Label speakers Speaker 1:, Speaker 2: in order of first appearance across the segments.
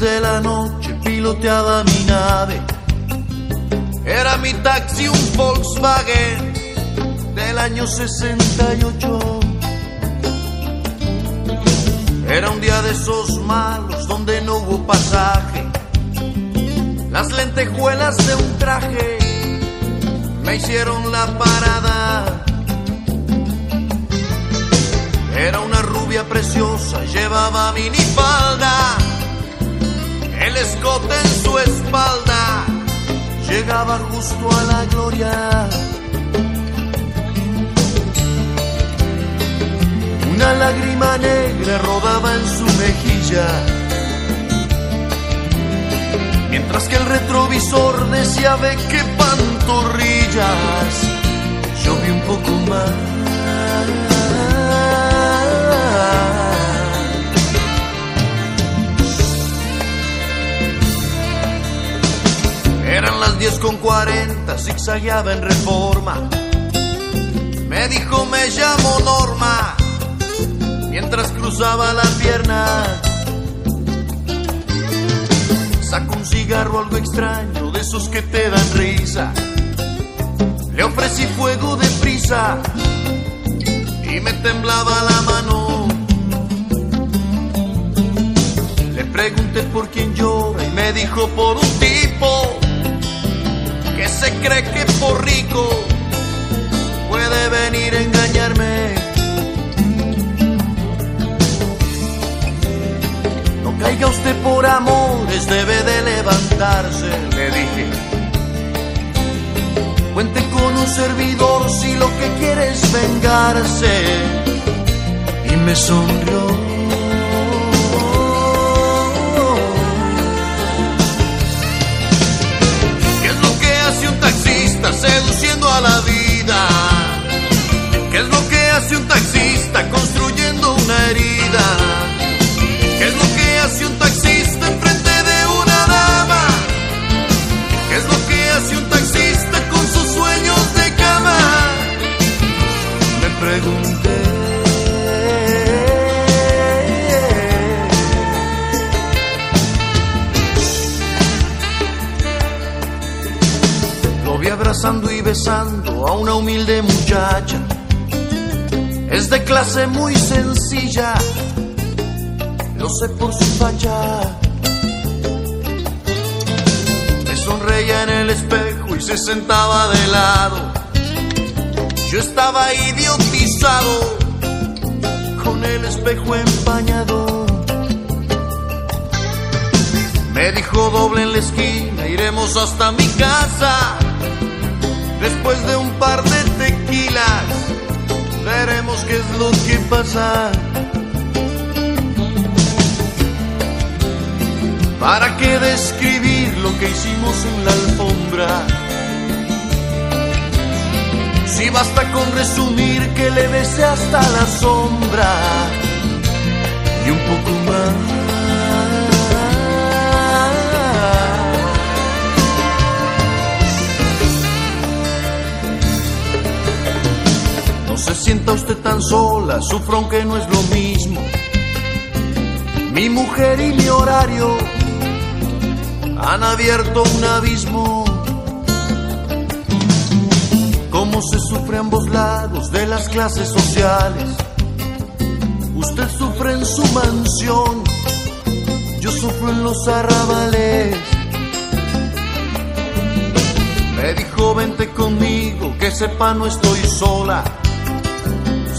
Speaker 1: de la noche piloteaba mi nave. Era mi taxi un Volkswagen del año 68. Era un día de esos malos donde no hubo pasaje. Las lentejuelas de un traje me hicieron la parada. Era una rubia preciosa, llevaba minifalda, el escote en su espalda, llegaba justo a la gloria. Una lágrima negra rodaba en su mejilla, mientras que el retrovisor decía ve qué pantorrillas. Yo un poco más. Las 10 con 40, zigzagueaba en reforma. Me dijo me llamo Norma, mientras cruzaba la pierna. Sacó un cigarro algo extraño, de esos que te dan risa. Le ofrecí fuego de prisa y me temblaba la mano. Le pregunté por quién llora y me dijo por un cree que por rico puede venir a engañarme. No caiga usted por amores, debe de levantarse, le dije. Cuente con un servidor si lo que quiere es vengarse. Y me sonrió. Abrazando y besando a una humilde muchacha. Es de clase muy sencilla, lo sé por su facha. Me sonreía en el espejo y se sentaba de lado. Yo estaba idiotizado con el espejo empañado. Me dijo doble en la esquina, iremos hasta mi casa. Después de un par de tequilas, veremos qué es lo que pasa. ¿Para qué describir lo que hicimos en la alfombra? Si basta con resumir que le besé hasta la sombra y un poco más. Sola, sufro aunque no es lo mismo. Mi mujer y mi horario han abierto un abismo. Cómo se sufre a ambos lados de las clases sociales. Usted sufre en su mansión, yo sufro en los arrabales. Me dijo vente conmigo, que sepa no estoy sola.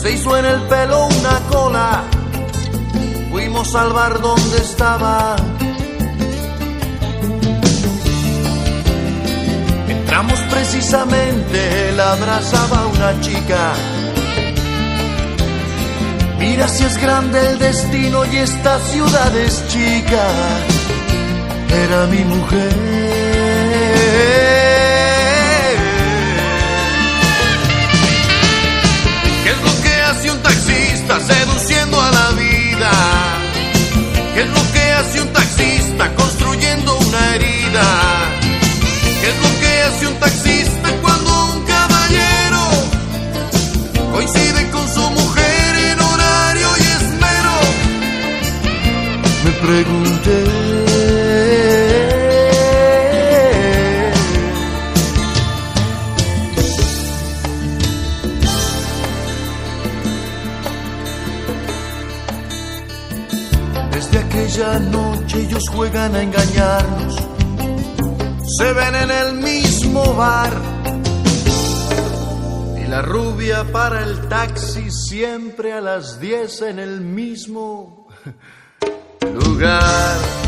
Speaker 1: Se hizo en el pelo una cola, fuimos al bar donde estaba. Entramos precisamente, la abrazaba una chica. Mira si es grande el destino y esta ciudad es chica. Era mi mujer. ¿Qué es lo que hace un taxista cuando un caballero coincide con su mujer en horario y esmero? Me pregunté. Desde aquella noche ellos juegan a engañarnos se ven en el mismo bar. Y la rubia para el taxi siempre a las 10 en el mismo lugar.